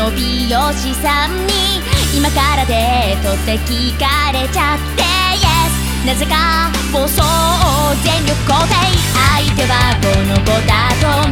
の美容師さんに今からデートって聞かれちゃって Yes! なぜか暴走全力肯定相手はこの子だと